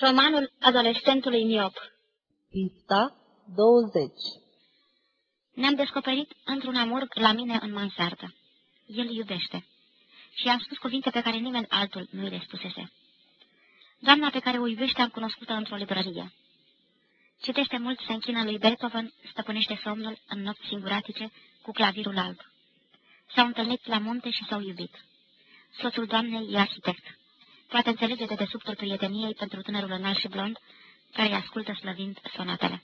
Romanul adolescentului miop Pista 20 Ne-am descoperit într-un amurg la mine în mansardă. El iubește. Și i-am spus cuvinte pe care nimeni altul nu îi le spusese. Doamna pe care o iubește am cunoscut-o într-o librărie. Citește mult, se închină lui Beethoven, stăpânește somnul în nopți singuratice cu clavirul alb. S-au întâlnit la munte și s-au iubit. Soțul doamnei e arhitect. Poate înțelege de desubtul prieteniei pentru tânărul înalt și blond, care îi ascultă slăvind sonatele.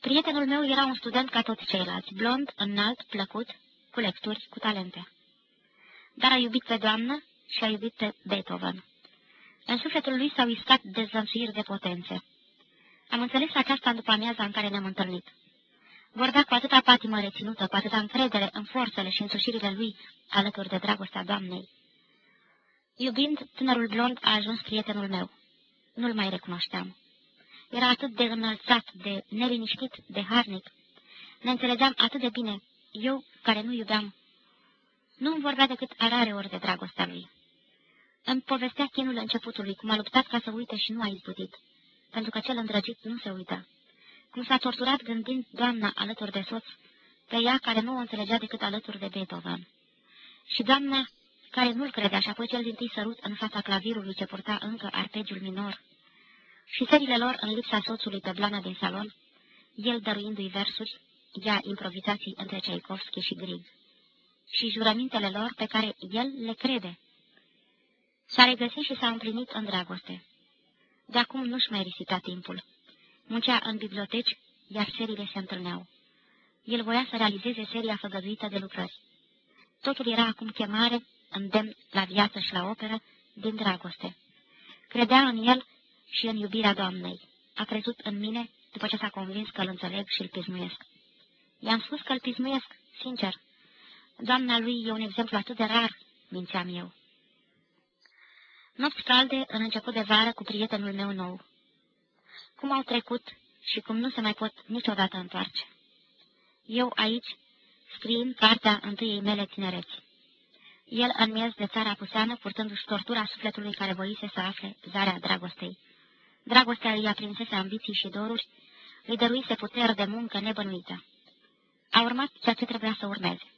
Prietenul meu era un student ca toți ceilalți, blond, înalt, plăcut, cu lecturi, cu talente. Dar a iubit pe doamnă și a iubit pe Beethoven. În sufletul lui s-au iscat dezvănsuiri de potențe. Am înțeles aceasta după amiaza în care ne-am întâlnit. Vorbea cu atâta patimă reținută, cu atâta încredere în forțele și însușirile lui alături de dragostea doamnei. Iubind, tânărul blond a ajuns prietenul meu. Nu-l mai recunoșteam. Era atât de înălțat, de neliniștit, de harnic. Ne înțelegeam atât de bine, eu care nu iubeam. Nu îmi vorbea decât arare ori de dragostea lui. Îmi povestea chinul începutului, cum a luptat ca să uite și nu a izbutit, pentru că cel îndrăgit nu se uită. Cum s-a torturat gândind doamna alături de soț, pe ea care nu o înțelegea decât alături de Beethoven. Și doamna care nu-l credea și apoi cel din tâi sărut în fața clavirului ce purta încă arpegiul minor, și serile lor în lipsa soțului pe blana din salon, el dăruindu-i versuri, ea improvizații între Tchaikovsky și Grieg, și jurămintele lor pe care el le crede. S-a regăsit și s-a împlinit în dragoste. De acum nu-și mai risipea timpul. Muncea în biblioteci, iar seriile se întâlneau. El voia să realizeze seria făgăduită de lucrări. Totul era acum chemare, îndemn la viață și la operă, din dragoste. Credea în el și în iubirea Doamnei. A crezut în mine după ce s-a convins că îl înțeleg și îl pismuiesc. I-am spus că îl pismuiesc, sincer. Doamna lui e un exemplu atât de rar, mințeam eu. Nopți calde în început de vară cu prietenul meu nou. Cum au trecut și cum nu se mai pot niciodată întoarce. Eu aici, scriind cartea întâiei mele tinereți. El în miez de țara puseană, purtându-și tortura sufletului care voise să afle zarea dragostei. Dragostea îi aprinsese ambiții și doruri, îi dăruise putere de muncă nebănuită. A urmat ceea ce trebuia să urmeze.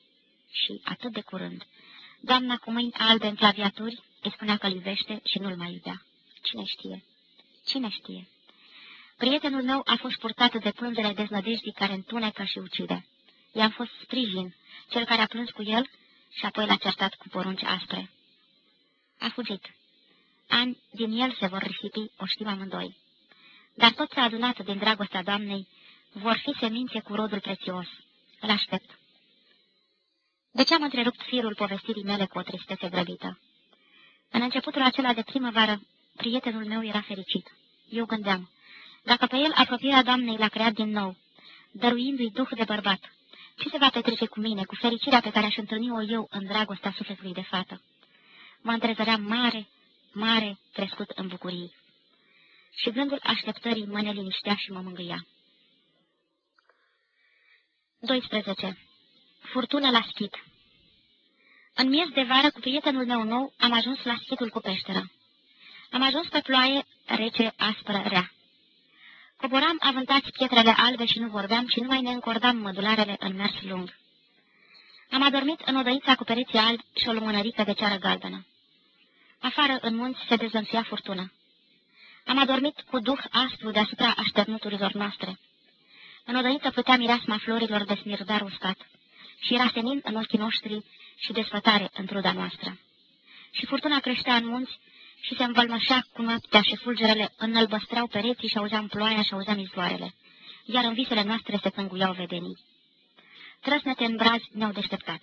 Și atât de curând. Doamna cu mâini albe în claviaturi îi spunea că iubește și nu-l mai iubea. Cine știe? Cine știe? Prietenul meu a fost purtat de plângere deznădejdii care întunecă și ucide. I-am fost sprijin, cel care a plâns cu el și apoi l-a certat cu porunci aspre. A fugit. Ani din el se vor risipi, o știm amândoi. Dar tot ce a adunat din dragostea Doamnei vor fi semințe cu rodul prețios. Îl aștept. De ce am întrerupt firul povestirii mele cu o tristețe grăbită? În începutul acela de primăvară, prietenul meu era fericit. Eu gândeam, dacă pe el apropierea Doamnei l-a creat din nou, dăruindu-i duh de bărbat, ce se va petrece cu mine, cu fericirea pe care aș întâlni-o eu în dragostea sufletului de fată? Mă întrezăream mare, mare, crescut în bucurii. Și gândul așteptării mă neliniștea și mă mângâia. 12. Furtună la schid În miez de vară, cu prietenul meu nou, am ajuns la schidul cu peșteră. Am ajuns pe ploaie rece, aspră, rea. Coboram avântați pietrele albe și nu vorbeam și nu mai ne încordam mădularele în mers lung. Am adormit în odăița cu pereții albi și o lumânărică de ceară galbenă. Afară, în munți, se dezvănțuia furtuna. Am adormit cu duh aspru deasupra așternuturilor noastre. În odăiță putea mireasma florilor de smirdar uscat și era senin în ochii noștri și desfătare în truda noastră. Și furtuna creștea în munți și se învălmășea cu noaptea și fulgerele înălbăstreau pereții și auzeam ploaia și auzeam izvoarele, iar în visele noastre se tânguiau vedenii. Trăsnete în brazi ne-au deșteptat.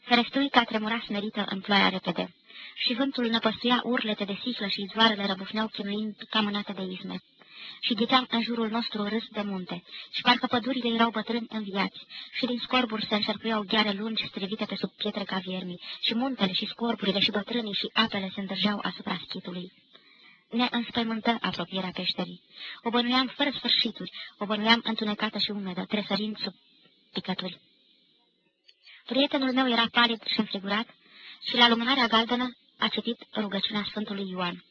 Ferestruica tremura smerită în ploaia repede și vântul năpăstuia urlete de siclă și izvoarele răbufneau chinuind ca mânate de izme. Și ghiceam în jurul nostru râs de munte, și parcă pădurile erau bătrâni înviați, și din scorburi se înșerpuiau gheare lungi strivite pe sub pietre ca viermi, și muntele și scorburile și bătrânii și apele se îndrăgeau asupra schitului. Ne înspăimântă apropierea peșterii. O bănuiam fără sfârșituri, o bănuiam întunecată și umedă, tresărind sub picături. Prietenul meu era palid și înfrigurat și la lumânarea galbenă a citit rugăciunea Sfântului Ioan.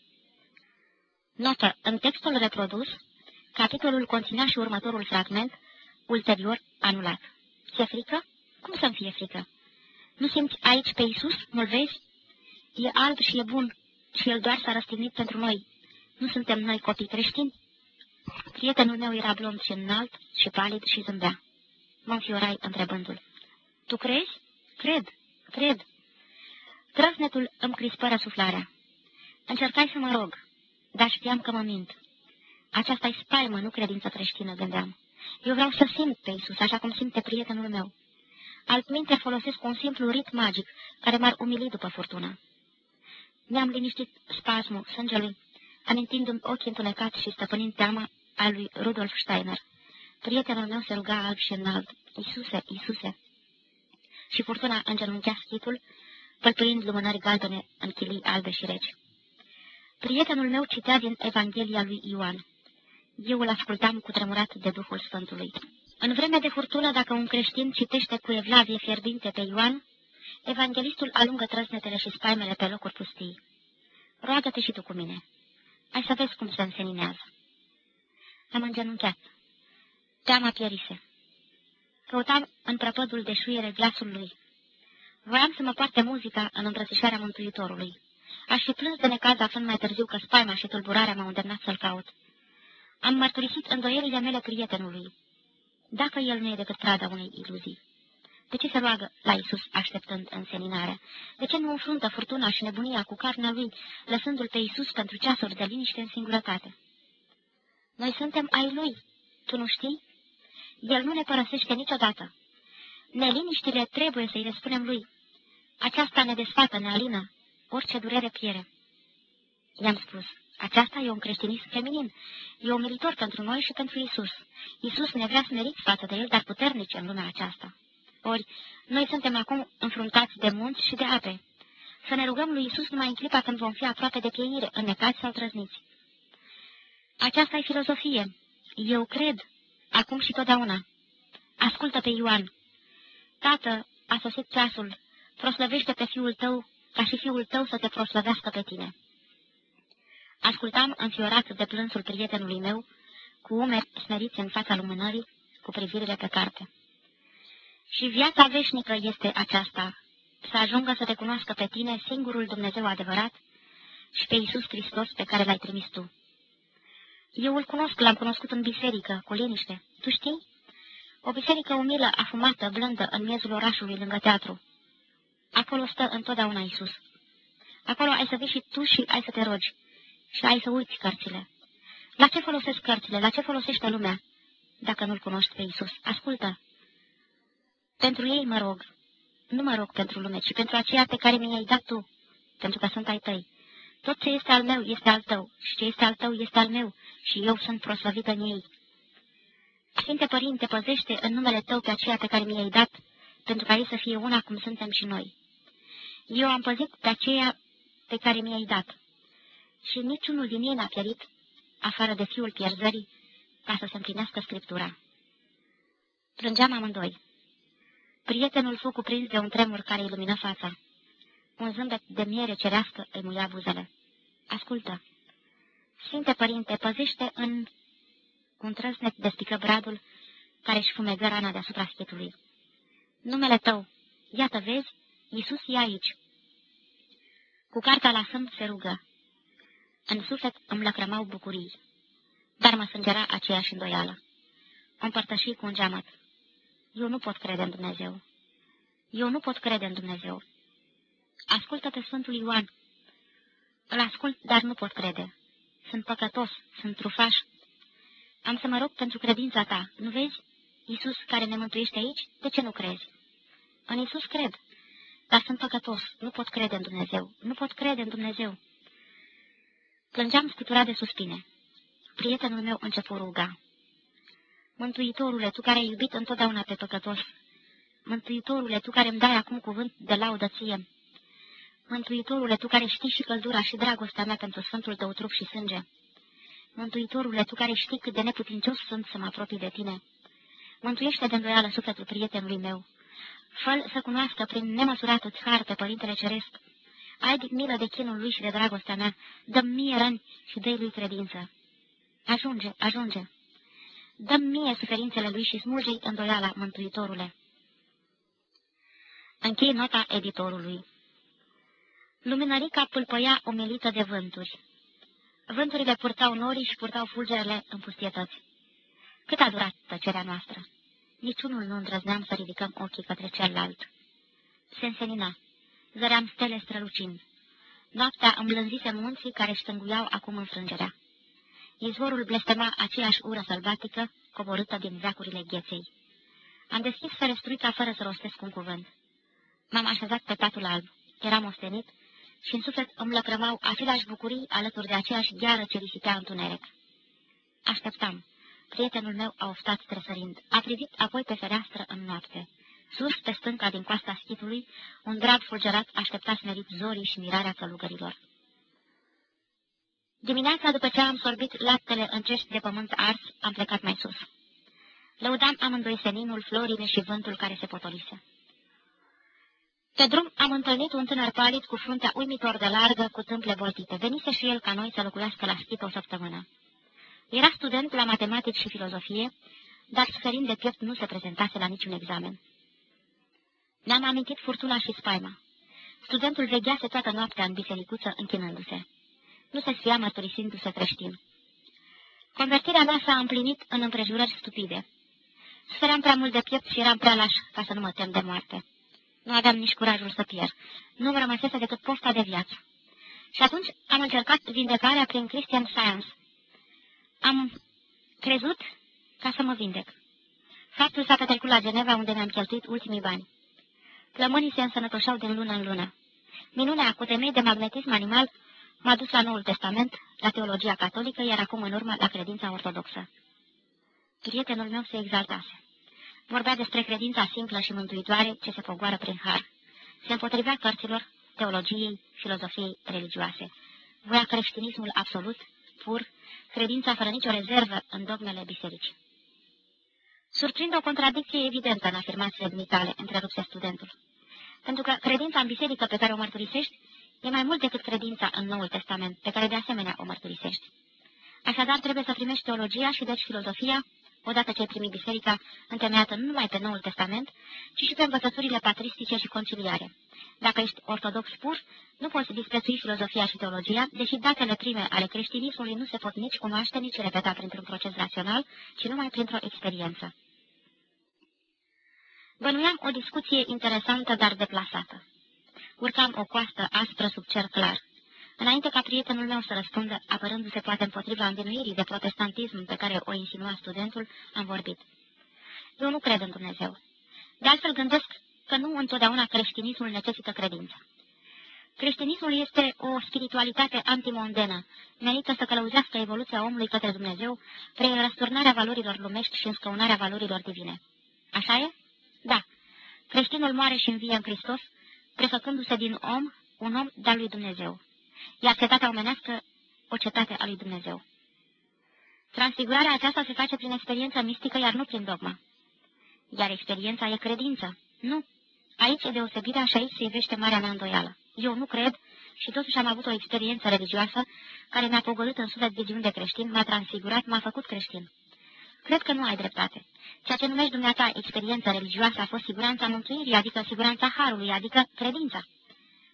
Notă. În textul reprodus, capitolul conținea și următorul fragment, ulterior anulat. Ți-e frică? Cum să-mi fie frică? Nu simți aici pe Isus? Nu-l vezi? E alb și e bun și el doar s-a răstignit pentru noi. Nu suntem noi copii creștini? Prietenul meu era blond și înalt și palid și zâmbea. Mă înfiorai întrebându-l. Tu crezi? Cred, cred. Trăsnetul îmi crispă suflarea. Încercai să mă rog, dar știam că mă mint. Aceasta-i spaimă, nu credință creștină, gândeam. Eu vreau să simt pe Isus, așa cum simte prietenul meu. Altminte folosesc un simplu rit magic, care m-ar umili după furtună. Mi-am liniștit spasmul sângelui, amintindu-mi ochii întunecați și stăpânind teama a lui Rudolf Steiner. Prietenul meu se ruga alb și înalt, Isuse, Isuse. Și furtuna îngenunchea schitul, pălpâind lumânări galbene în chilii albe și reci. Prietenul meu citea din Evanghelia lui Ioan. Eu îl ascultam cu tremurat de Duhul Sfântului. În vremea de furtună, dacă un creștin citește cu evlavie fierbinte pe Ioan, evanghelistul alungă trăsnetele și spaimele pe locuri pustii. Roagă-te și tu cu mine. Ai să vezi cum se înseninează. Am îngenunchiat. Teama pierise. Căutam în prăpădul de șuiere glasul lui. Voiam să mă poarte muzica în îmbrățișarea Mântuitorului. Aș fi plâns de necaz aflând mai târziu că spaima și tulburarea m-au îndemnat să-l caut. Am mărturisit îndoielile mele prietenului. Dacă el nu e decât prada unei iluzii. De ce se roagă la Isus așteptând înseninarea? De ce nu înfruntă furtuna și nebunia cu carnea lui, lăsându-l pe Isus pentru ceasuri de liniște în singurătate? Noi suntem ai lui, tu nu știi? El nu ne părăsește niciodată. Neliniștile trebuie să-i răspunem lui. Aceasta ne desfată, ne alină, orice durere piere. I-am spus, aceasta e un creștinism feminin, e umilitor pentru noi și pentru Isus. Isus ne vrea smeriți față de el, dar puternici în lumea aceasta. Ori, noi suntem acum înfruntați de munți și de ape. Să ne rugăm lui Isus numai în clipa când vom fi aproape de pieire, înnecați sau trăzniți. Aceasta e filozofie. Eu cred, acum și totdeauna. Ascultă pe Ioan. Tată, a sosit ceasul, proslăvește pe fiul tău, ca și fiul tău să te proslăvească pe tine. Ascultam înfiorat de plânsul prietenului meu, cu umeri smeriți în fața lumânării, cu privirile pe carte. Și viața veșnică este aceasta, să ajungă să te cunoască pe tine, singurul Dumnezeu adevărat, și pe Iisus Hristos pe care l-ai trimis tu. Eu îl cunosc, l-am cunoscut în biserică, cu liniște. Tu știi? O biserică umilă, afumată, blândă, în miezul orașului, lângă teatru. Acolo stă întotdeauna Iisus. Acolo ai să vii și tu și ai să te rogi. Și ai să uiți cărțile. La ce folosesc cărțile? La ce folosește lumea? Dacă nu-L cunoști pe Iisus, ascultă. Pentru ei mă rog. Nu mă rog pentru lume, ci pentru aceea pe care mi-ai dat tu, pentru că sunt ai tăi. Tot ce este al meu este al tău și ce este al tău este al meu și eu sunt proslăvită în ei. Sfinte Părinte, păzește în numele Tău pe aceea pe care mi-ai dat, pentru ca ei să fie una cum suntem și noi. Eu am păzit pe aceea pe care mi-ai dat și niciunul din ei n-a pierit, afară de fiul pierzării, ca să se împlinească Scriptura. Plângeam amândoi. Prietenul fu cuprins de un tremur care ilumină fața. Un zâmbet de miere cerească îi muia buzele. Ascultă! Sfinte Părinte, păzește în... Un trăsnet despică bradul care își fumegă rana deasupra schetului. Numele tău, iată vezi, Iisus e aici. Cu cartea la sân se rugă. În suflet îmi lăcrămau bucurii, dar mă sângera aceeași îndoială. O împărtăși cu un geamăt. Eu nu pot crede în Dumnezeu. Eu nu pot crede în Dumnezeu. Ascultă pe Sfântul Ioan. Îl ascult, dar nu pot crede. Sunt păcătos, sunt trufaș. Am să mă rog pentru credința ta, nu vezi? Iisus care ne mântuiește aici, de ce nu crezi? În Iisus cred, dar sunt păcătos, nu pot crede în Dumnezeu, nu pot crede în Dumnezeu. Plângeam scuturat de suspine. Prietenul meu începu ruga. Mântuitorule, tu care ai iubit întotdeauna pe păcătos, Mântuitorule, tu care îmi dai acum cuvânt de laudă ție, Mântuitorule, tu care știi și căldura și dragostea mea pentru Sfântul tău trup și sânge, Mântuitorule, tu care știi cât de neputincios sunt să mă apropii de tine, mântuiește de îndoială sufletul prietenului meu, fă să cunoască prin nemăsuratul har pe Părintele Ceresc, Ai milă de chinul lui și de dragostea mea, dă-mi mie răni și dă lui credință. Ajunge, ajunge. Dăm mie suferințele lui și smulge-i îndoiala, Mântuitorule. Închei nota editorului. Luminărica pâlpăia umilită de vânturi. Vânturile purtau norii și purtau fulgerele în pustietăți. Cât a durat tăcerea noastră? Niciunul nu îndrăzneam să ridicăm ochii către celălalt. Se însenina. Zăream stele strălucind. Noaptea îmblânzise munții care ștânguiau acum înfrângerea. Izvorul blestema aceeași ură sălbatică, coborâtă din veacurile gheței. Am deschis ferestruița fără să rostesc un cuvânt. M-am așezat pe patul alb. Eram ostenit și în suflet îmi lăcrămau aceleași bucurii alături de aceeași gheară ce risipea întuneric. Așteptam. Prietenul meu a oftat tresărind. A privit apoi pe fereastră în noapte. Sus, pe stânca din coasta schitului, un drag fulgerat aștepta smerit zorii și mirarea călugărilor. Dimineața, după ce am sorbit laptele în cești de pământ ars, am plecat mai sus. Lăudam amândoi seninul, florile și vântul care se potolise. Pe drum am întâlnit un tânăr palid cu fruntea uimitor de largă, cu tâmple voltite. Venise și el ca noi să locuiască la schit o săptămână. Era student la matematici și filozofie, dar suferind de piept nu se prezentase la niciun examen. Ne-am amintit furtuna și spaima. Studentul veghease toată noaptea în bisericuță, închinându-se. Nu se sfia mărturisindu-se creștin. Convertirea mea s-a împlinit în împrejurări stupide. Sufeream prea mult de piept și eram prea laș ca să nu mă tem de moarte. Nu aveam nici curajul să pierd. Nu mă rămăsese decât posta de viață. Și atunci am încercat vindecarea prin Christian Science. Am crezut ca să mă vindec. Faptul s-a petrecut la Geneva, unde mi-am cheltuit ultimii bani. Plămânii se însănătoșeau din lună în lună. Minunea cu temei de magnetism animal m-a dus la Noul Testament, la teologia catolică, iar acum în urmă la credința ortodoxă. Prietenul meu se exaltase. Vorbea despre credința simplă și mântuitoare ce se pogoară prin har. Se împotrivea cărților, teologiei, filozofiei religioase. Voia creștinismul absolut, pur, credința fără nicio rezervă în dogmele bisericii. Surprind o contradicție evidentă în afirmațiile dumitale, întrerupse studentul. Pentru că credința în biserică pe care o mărturisești e mai mult decât credința în Noul Testament, pe care de asemenea o mărturisești. Așadar, trebuie să primești teologia și deci filozofia, odată ce ai primit biserica întemeiată nu numai pe Noul Testament, ci și pe învățăturile patristice și conciliare. Dacă ești ortodox pur, nu poți disprețui filozofia și teologia, deși datele prime ale creștinismului nu se pot nici cunoaște, nici repeta printr-un proces rațional, ci numai printr-o experiență. Bănuiam o discuție interesantă, dar deplasată. Urcam o coastă aspră sub cer clar. Înainte ca prietenul meu să răspundă, apărându-se poate împotriva învinuirii de protestantism pe care o insinua studentul, am vorbit. Eu nu cred în Dumnezeu. De altfel gândesc că nu întotdeauna creștinismul necesită credință. Creștinismul este o spiritualitate antimondenă, menită să călăuzească evoluția omului către Dumnezeu prin răsturnarea valorilor lumești și înscăunarea valorilor divine. Așa e? Da. Creștinul moare și învie în Hristos, prefăcându-se din om un om de-al lui Dumnezeu iar cetatea omenească o cetate a lui Dumnezeu. Transfigurarea aceasta se face prin experiența mistică, iar nu prin dogma. Iar experiența e credință. Nu. Aici e deosebirea și aici se ivește marea mea îndoială. Eu nu cred și totuși am avut o experiență religioasă care mi-a pogorât în suflet viziuni de creștin, m-a transfigurat, m-a făcut creștin. Cred că nu ai dreptate. Ceea ce numești dumneata experiență religioasă a fost siguranța mântuirii, adică siguranța harului, adică credința.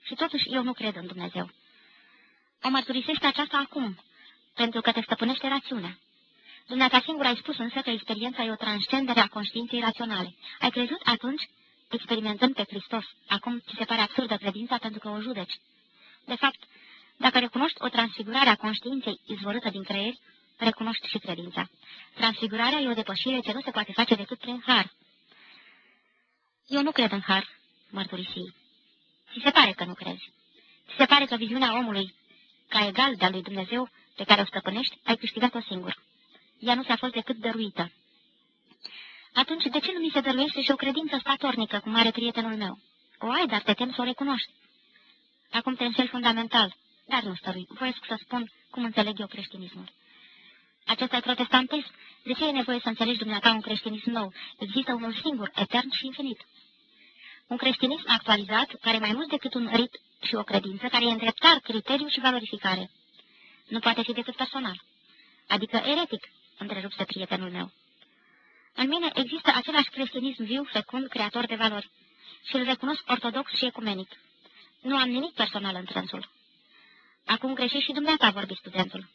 Și totuși eu nu cred în Dumnezeu. O mărturisește aceasta acum, pentru că te stăpânește rațiunea. Dumneata singur ai spus însă că experiența e o transcendere a conștiinței raționale. Ai crezut atunci, experimentând pe Hristos. Acum ți se pare absurdă credința pentru că o judeci. De fapt, dacă recunoști o transfigurare a conștiinței izvorâtă din creier, recunoști și credința. Transfigurarea e o depășire ce nu se poate face decât prin har. Eu nu cred în har, mărturisii. Ți se pare că nu crezi. Ți se pare că viziunea omului ca egal de-a lui Dumnezeu pe care o stăpânești, ai câștigat-o singur. Ea nu ți-a fost decât dăruită. Atunci, de ce nu mi se dăruiește și o credință statornică, cum are prietenul meu? O ai, dar te tem să o recunoști. Acum te înșel fundamental, dar nu stărui. Voiesc să spun cum înțeleg eu creștinismul. Acesta e protestantism. De ce e nevoie să înțelegi dumneata un creștinism nou? Există unul singur, etern și infinit. Un creștinism actualizat, care mai mult decât un rit și o credință care e îndreptar, criteriu și valorificare. Nu poate fi decât personal. Adică eretic, întrerupse prietenul meu. În mine există același creștinism viu, fecund, creator de valori și îl recunosc ortodox și ecumenic. Nu am nimic personal în trânsul. Acum greșești și dumneata, vorbi studentul.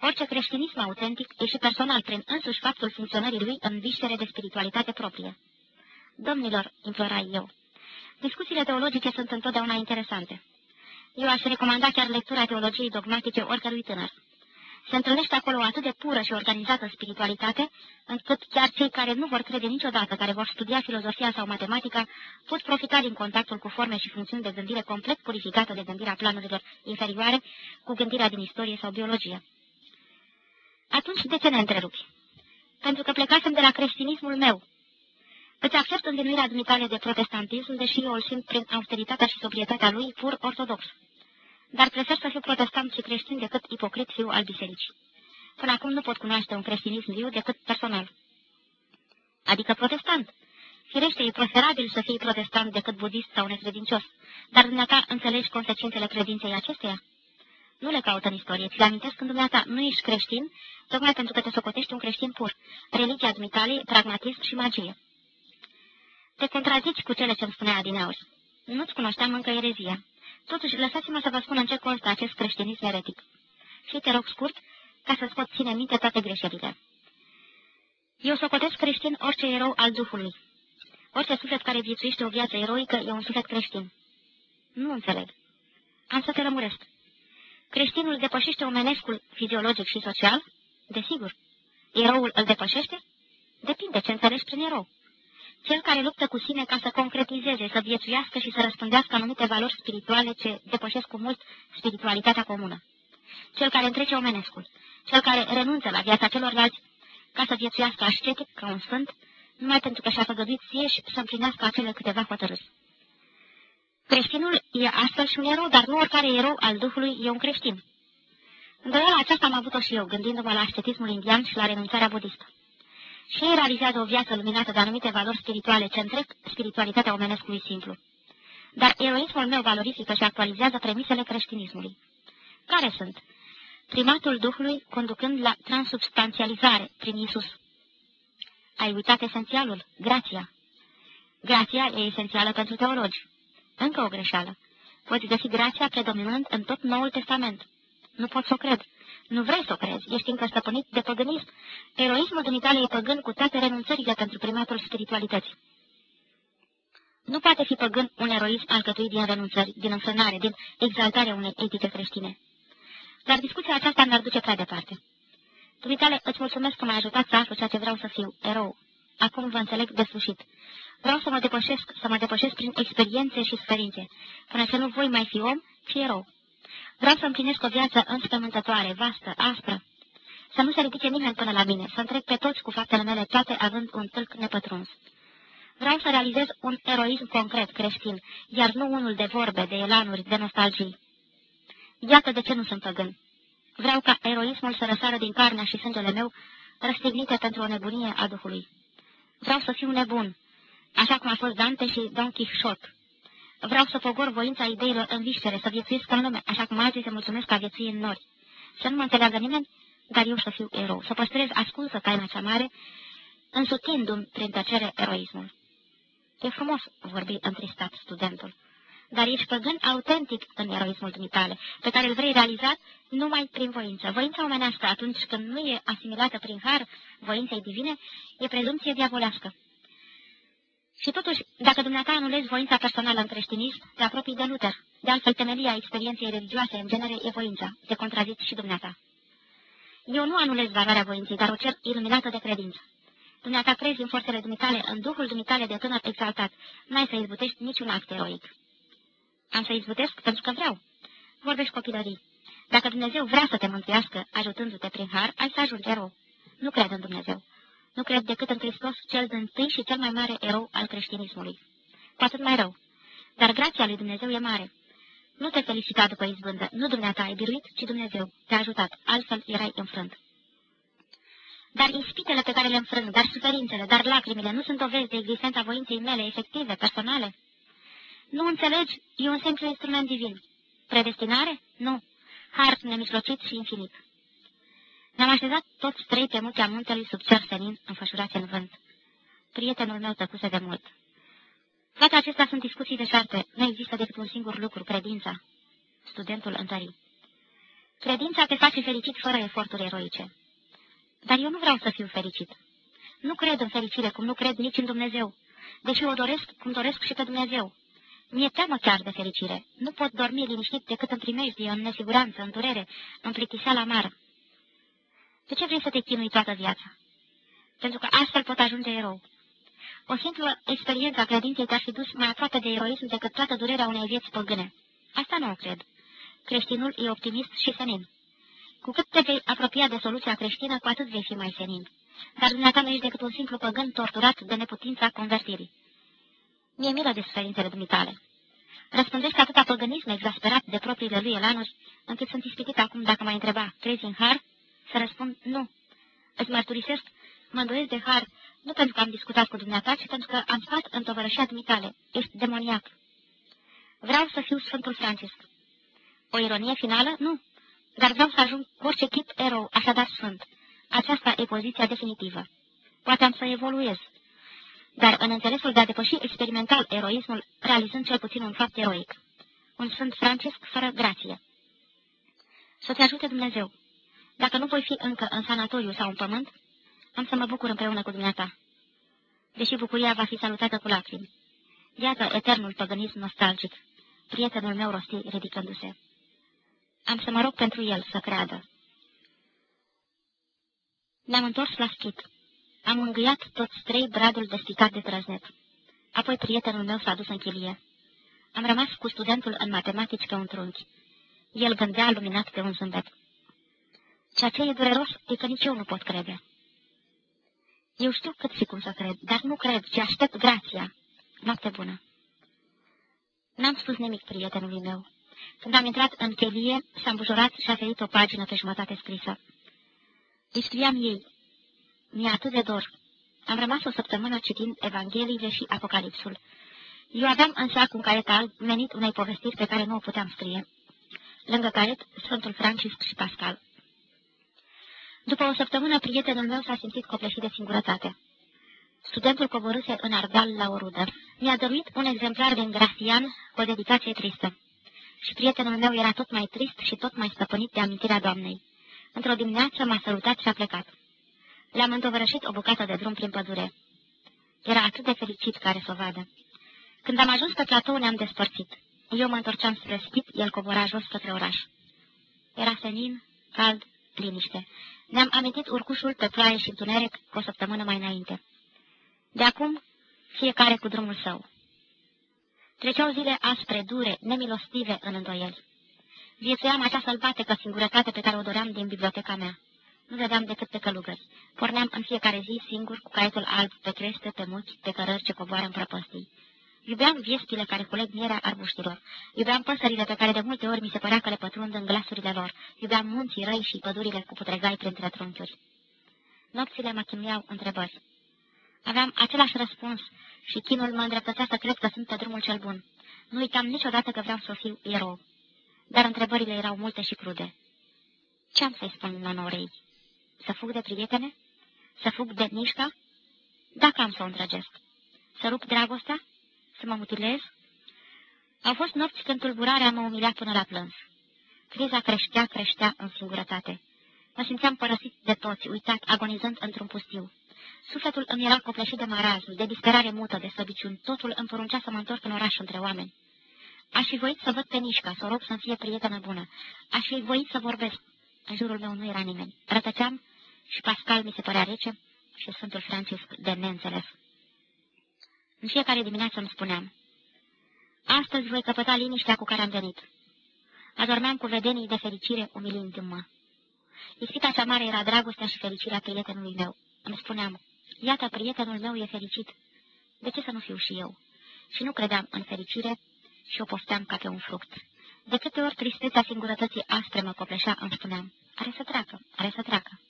Orice creștinism autentic e și personal prin însuși faptul funcționării lui în vișere de spiritualitate proprie. Domnilor, implorai eu, discuțiile teologice sunt întotdeauna interesante. Eu aș recomanda chiar lectura teologiei dogmatice oricărui tânăr. Se întâlnește acolo o atât de pură și organizată spiritualitate, încât chiar cei care nu vor crede niciodată, care vor studia filozofia sau matematica, pot profita din contactul cu forme și funcțiuni de gândire complet purificată de gândirea planurilor inferioare cu gândirea din istorie sau biologie. Atunci de ce ne întrerupi? Pentru că plecasem de la creștinismul meu. Îți accept îndenuirea dumitale de protestantism, deși eu îl simt prin austeritatea și sobrietatea lui pur ortodox dar prefer să fiu protestant și creștin decât ipocrit fiu al bisericii. Până acum nu pot cunoaște un creștinism viu decât personal. Adică protestant. Firește, e preferabil să fii protestant decât budist sau necredincios, dar dumneata înțelegi consecințele credinței acesteia? Nu le caută în istorie, ți le amintesc când dumneata nu ești creștin, tocmai pentru că te socotești un creștin pur. Religia dumitale, pragmatism și magie. Te contrazici cu cele ce-mi spunea Adineauri. Nu-ți cunoșteam încă erezia. Totuși, lăsați-mă să vă spun în ce constă acest creștinism eretic. Și te rog scurt, ca să-ți pot ține minte toate greșelile. Eu socotesc creștin orice erou al Duhului. Orice suflet care viețuiește o viață eroică e un suflet creștin. Nu înțeleg. Am să te rămuresc. Creștinul depășește omenescul fiziologic și social? Desigur. Eroul îl depășește? Depinde ce înțelegi prin erou cel care luptă cu sine ca să concretizeze, să viețuiască și să răspândească anumite valori spirituale ce depășesc cu mult spiritualitatea comună. Cel care întrece omenescul, cel care renunță la viața celorlalți ca să viețuiască ascetic ca un sfânt, numai pentru că și-a făgăduit ție și să împlinească acele câteva hotărâri. Creștinul e astfel și un erou, dar nu oricare erou al Duhului e un creștin. Îndoiala aceasta am avut-o și eu, gândindu-mă la ascetismul indian și la renunțarea budistă și ei realizează o viață luminată de anumite valori spirituale ce întrec spiritualitatea omenescului simplu. Dar eroismul meu valorifică și actualizează premisele creștinismului. Care sunt? Primatul Duhului conducând la transubstanțializare prin Isus. Ai uitat esențialul? Grația. Grația e esențială pentru teologi. Încă o greșeală. Poți găsi grația predominând în tot Noul Testament. Nu pot să o cred. Nu vrei să o crezi, ești încă stăpânit de păgânism. Eroismul dumitale e păgân cu toate renunțările pentru primatul spiritualității. Nu poate fi păgân un eroism alcătuit din renunțări, din înfrânare, din exaltarea unei etice creștine. Dar discuția aceasta mi-ar duce prea departe. Dumitale, îți mulțumesc că m-ai ajutat să aflu ceea ce vreau să fiu, erou. Acum vă înțeleg de sfârșit. Vreau să mă depășesc, să mă depășesc prin experiențe și suferințe, până ce nu voi mai fi om, ci erou. Vreau să împlinesc o viață înspământătoare, vastă, aspră. Să nu se ridice nimeni până la mine, să întrec pe toți cu faptele mele, toate având un tâlc nepătruns. Vreau să realizez un eroism concret creștin, iar nu unul de vorbe, de elanuri, de nostalgii. Iată de ce nu sunt păgân. Vreau ca eroismul să răsară din carnea și sângele meu, răstignite pentru o nebunie a Duhului. Vreau să fiu nebun, așa cum a fost Dante și Don Quixote. Vreau să pogor voința ideilor în viștere, să viețuiesc în lume, așa cum alții se mulțumesc ca viețui în nori. Să nu mă înțeleagă nimeni, dar eu să fiu erou, să păstrez ascunsă taina cea mare, însutindu-mi prin tăcere eroismul. E frumos, vorbi întristat studentul, dar ești păgân autentic în eroismul dumitale, pe care îl vrei realizat numai prin voință. Voința omenească, atunci când nu e asimilată prin har voinței divine, e prezumție diavolească. Și totuși, dacă dumneata anulezi voința personală în creștinism, te apropii de Luther. De altfel, temelia experienței religioase, în genere, e voința. Te contraziți și dumneata. Eu nu anulez valoarea voinței, dar o cer iluminată de credință. Dumneata crezi în forțele dumitale, în duhul dumitale de tânăr exaltat. N-ai să izbutești niciun act eroic. Am să izbutesc pentru că vreau. Vorbești copilării. Dacă Dumnezeu vrea să te mântuiască, ajutându-te prin har, ai să ajungi erou. Nu cred în Dumnezeu nu cred decât în Hristos cel din tâi și cel mai mare erou al creștinismului. Cu atât mai rău. Dar grația lui Dumnezeu e mare. Nu te felicita după izbândă, nu dumneata ai biruit, ci Dumnezeu te-a ajutat, altfel erai înfrânt. Dar ispitele pe care le înfrâng, dar suferințele, dar lacrimile, nu sunt dovezi de existența voinței mele efective, personale? Nu înțelegi? E un simplu instrument divin. Predestinare? Nu. Har nemiclocit și infinit. Ne-am așezat toți trei pe muchea muntelui sub cer senin, înfășurați în vânt. Prietenul meu tăcuse de mult. Toate acestea sunt discuții de șarte. Nu există decât un singur lucru, credința. Studentul întări. Credința te face fericit fără eforturi eroice. Dar eu nu vreau să fiu fericit. Nu cred în fericire, cum nu cred nici în Dumnezeu, deși o doresc cum doresc și pe Dumnezeu. Mi-e teamă chiar de fericire. Nu pot dormi liniștit decât în primejdie, în nesiguranță, în durere, în plictiseală amară. De ce vrei să te chinui toată viața? Pentru că astfel pot ajunge erou. O simplă experiență a credinței te-ar fi dus mai aproape de eroism decât toată durerea unei vieți păgâne. Asta nu o cred. Creștinul e optimist și senin. Cu cât te vei apropia de soluția creștină, cu atât vei fi mai senin. Dar dumneata nu ești decât un simplu păgân torturat de neputința convertirii. Mie milă de suferințele dumitale. Răspundești atâta păgânism exasperat de propriile lui elanuri, încât sunt ispitit acum dacă mai întreba, crezi în har? Să răspund, nu. Îți mărturisesc, mă îndoiesc de har, nu pentru că am discutat cu dumneata, ci pentru că am stat în tovărășia dumitale. Ești demoniac. Vreau să fiu Sfântul Francisc. O ironie finală? Nu. Dar vreau să ajung cu orice chip erou, așadar sunt. Aceasta e poziția definitivă. Poate am să evoluez. Dar în înțelesul de a depăși experimental eroismul, realizând cel puțin un fapt eroic. Un Sfânt Francisc fără grație. Să te ajute Dumnezeu. Dacă nu voi fi încă în sanatoriu sau în pământ, am să mă bucur împreună cu dumneata. Deși bucuria va fi salutată cu lacrimi. Iată eternul păgânism nostalgic. Prietenul meu rosti ridicându-se. Am să mă rog pentru el să creadă. Ne-am întors la schit. Am îngâiat toți trei bradul despicat de trăznet. Apoi prietenul meu s-a dus în chilie. Am rămas cu studentul în matematici pe un trunchi. El gândea luminat pe un zâmbet. Ceea ce e dureros e că nici eu nu pot crede. Eu știu cât și cum să cred, dar nu cred, ci aștept grația. Noapte bună. N-am spus nimic prietenului meu. Când am intrat în chelie, s-a îmbujorat și a ferit o pagină pe jumătate scrisă. Îi scriam ei. Mi-e atât de dor. Am rămas o săptămână citind Evangheliile și Apocalipsul. Eu aveam în sac un caiet alb menit unei povestiri pe care nu o puteam scrie. Lângă caiet, Sfântul Francisc și Pascal. După o săptămână, prietenul meu s-a simțit copleșit de singurătate. Studentul coborâse în Argal la o rudă. Mi-a dăruit un exemplar din Gracian cu o dedicație tristă. Și prietenul meu era tot mai trist și tot mai stăpânit de amintirea Doamnei. Într-o dimineață m-a sărutat și a plecat. Le-am întovărășit o bucată de drum prin pădure. Era atât de fericit care să o vadă. Când am ajuns pe platou, ne-am despărțit. Eu mă întorceam spre schip, el cobora jos către oraș. Era senin, cald, liniște. Ne-am amintit urcușul pe ploaie și întuneric cu o săptămână mai înainte. De acum, fiecare cu drumul său. Treceau zile aspre, dure, nemilostive în îndoieli. Viețuiam acea sălbatecă singurătate pe care o doream din biblioteca mea. Nu vedeam decât pe călugări. Porneam în fiecare zi singur cu caietul alb pe creste, pe muchi, pe cărări ce coboară în prăpăstii. Iubeam viespile care culeg mierea arbuștilor. Iubeam păsările pe care de multe ori mi se părea că le pătrund în glasurile lor. Iubeam munții răi și pădurile cu putregai printre trunchiuri. Nopțile mă chinuiau întrebări. Aveam același răspuns și chinul mă îndreptățea să cred că sunt pe drumul cel bun. Nu uitam niciodată că vreau să fiu erou. Dar întrebările erau multe și crude. Ce am să-i spun nonorei? Să fug de prietene? Să fug de Nișca? Dacă am să o îndrăgesc. Să rup dragostea? Să mă mutilez? Au fost nopți când tulburarea mă umilia până la plâns. Criza creștea, creștea în singurătate. Mă simțeam părăsit de toți, uitat, agonizând într-un pustiu. Sufletul îmi era copleșit de marazm, de disperare mută, de slăbiciuni. Totul îmi poruncea să mă întorc în oraș între oameni. Aș fi voit să văd pe Nișca, să o rog să-mi fie prietenă bună. Aș fi voit să vorbesc. În jurul meu nu era nimeni. Rătăceam și Pascal mi se părea rece și Sfântul Francisc de neînțeles. În fiecare dimineață îmi spuneam, Astăzi voi căpăta liniștea cu care am venit. Adormeam cu vedenii de fericire umilindu-mă. Ispita cea mare era dragostea și fericirea prietenului meu. Îmi spuneam, iată, prietenul meu e fericit. De ce să nu fiu și eu? Și nu credeam în fericire și o pofteam ca pe un fruct. De câte ori tristețea singurătății aspre mă copleșea, îmi spuneam, are să treacă, are să treacă.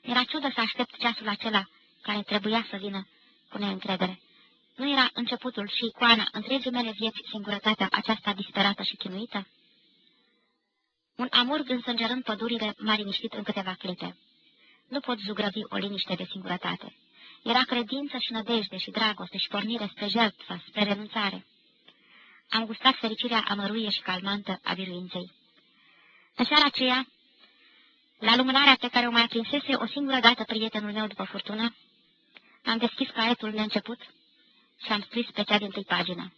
Era ciudă să aștept ceasul acela care trebuia să vină cu neîncredere. Nu era începutul și icoana întregii mele vieți singurătatea aceasta disperată și chinuită? Un amurg însângerând pădurile m-a liniștit în câteva clipe. Nu pot zugrăvi o liniște de singurătate. Era credință și nădejde și dragoste și pornire spre jertfă, spre renunțare. Am gustat fericirea amăruie și calmantă a biruinței. În seara aceea, la lumânarea pe care o mai aprinsese o singură dată prietenul meu după furtună, am deschis caietul neînceput și am scris pe cea din tâi pagină.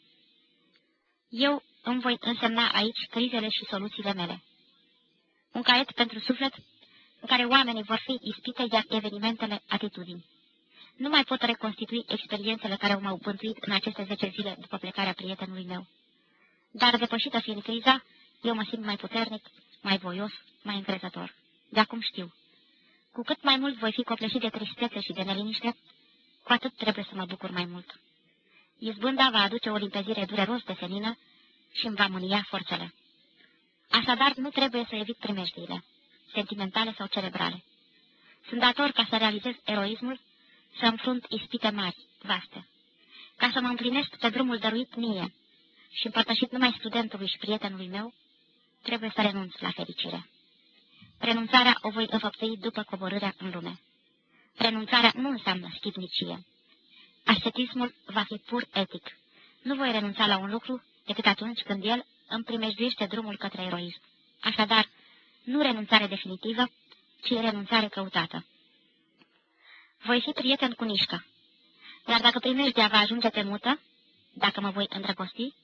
Eu îmi voi însemna aici crizele și soluțiile mele. Un caiet pentru suflet în care oamenii vor fi ispite, iar evenimentele atitudini. Nu mai pot reconstitui experiențele care m-au bântuit în aceste zece zile după plecarea prietenului meu. Dar, depășită fiind criza, eu mă simt mai puternic, mai voios, mai încrezător. De acum știu. Cu cât mai mult voi fi copleșit de tristețe și de neliniște, cu atât trebuie să mă bucur mai mult. Izbânda va aduce o limpezire dureros de senină și îmi va mânia forțele. Așadar, nu trebuie să evit primejdiile, sentimentale sau cerebrale. Sunt dator ca să realizez eroismul, să înfrunt ispite mari, vaste, ca să mă împlinesc pe drumul dăruit mie și împărtășit numai studentului și prietenului meu, trebuie să renunț la fericire. Renunțarea o voi înfăptui după coborârea în lume. Renunțarea nu înseamnă schivnicie. Ascetismul va fi pur etic. Nu voi renunța la un lucru decât atunci când el îmi primejduiește drumul către eroism. Așadar, nu renunțare definitivă, ci renunțare căutată. Voi fi prieten cu Nișca. Iar dacă primejdea va ajunge pe mută, dacă mă voi îndrăgosti,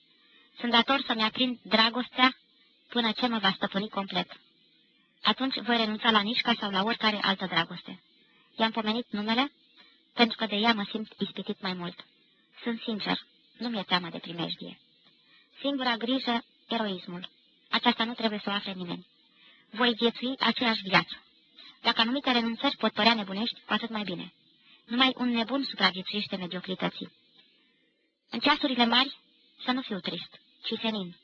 sunt dator să-mi aprind dragostea până ce mă va stăpâni complet. Atunci voi renunța la Nișca sau la oricare altă dragoste. I-am pomenit numele pentru că de ea mă simt ispitit mai mult. Sunt sincer, nu mi-e teamă de primejdie. Singura grijă, eroismul. Aceasta nu trebuie să o afle nimeni. Voi viețui aceeași viață. Dacă anumite renunțări pot părea nebunești, cu atât mai bine. Numai un nebun supraviețuiește mediocrității. În ceasurile mari, să nu fiu trist, ci senin.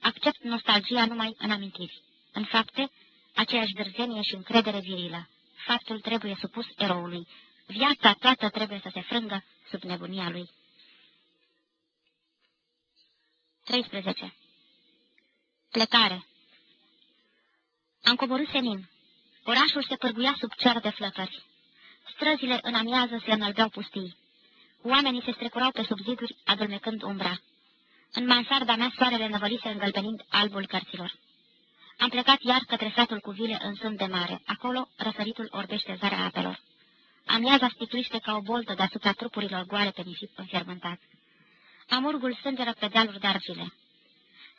Accept nostalgia numai în amintiri. În fapte, aceeași dârzenie și încredere virilă. Faptul trebuie supus eroului. Viața toată trebuie să se frângă sub nebunia lui. 13. Plecare Am coborât senin. Orașul se pârguia sub cer de flăcări. Străzile în amiază se înălbeau pustii. Oamenii se strecurau pe sub ziduri, adulmecând umbra. În mansarda mea soarele năvălise îngălbenind albul cărților. Am plecat iar către satul cu vile în sân de mare. Acolo răsăritul orbește zarea apelor. Amiaza sticluște ca o boltă deasupra trupurilor goale pe nisip înfierbântat. Amurgul sângeră pe dealuri de argile.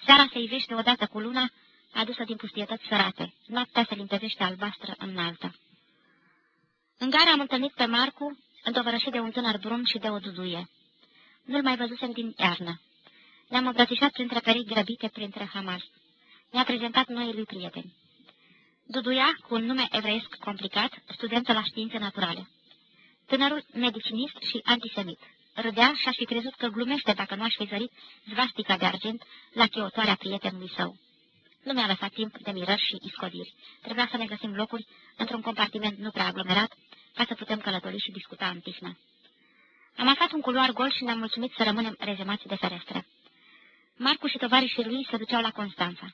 Seara se ivește odată cu luna, adusă din pustietăți sărate. Noaptea se limpezește albastră înaltă. În gara am întâlnit pe Marcu, întovărășit de un tânăr brun și de o duduie. Nu-l mai văzusem din iarnă. Ne-am îmbrățișat printre perechi grăbite printre hamali. Ne-a prezentat noi lui prieteni. Duduia, cu un nume evreiesc complicat, studentă la științe naturale. Tânărul medicinist și antisemit. Râdea și aș fi crezut că glumește dacă nu aș fi zărit zvastica de argint la chiotoarea prietenului său. Nu mi-a lăsat timp de mirări și iscodiri. Trebuia să ne găsim locuri într-un compartiment nu prea aglomerat, ca să putem călători și discuta în tihnă. Am aflat un culoar gol și ne-am mulțumit să rămânem rezemați de ferestre. Marcu și tovarășii lui se duceau la Constanța.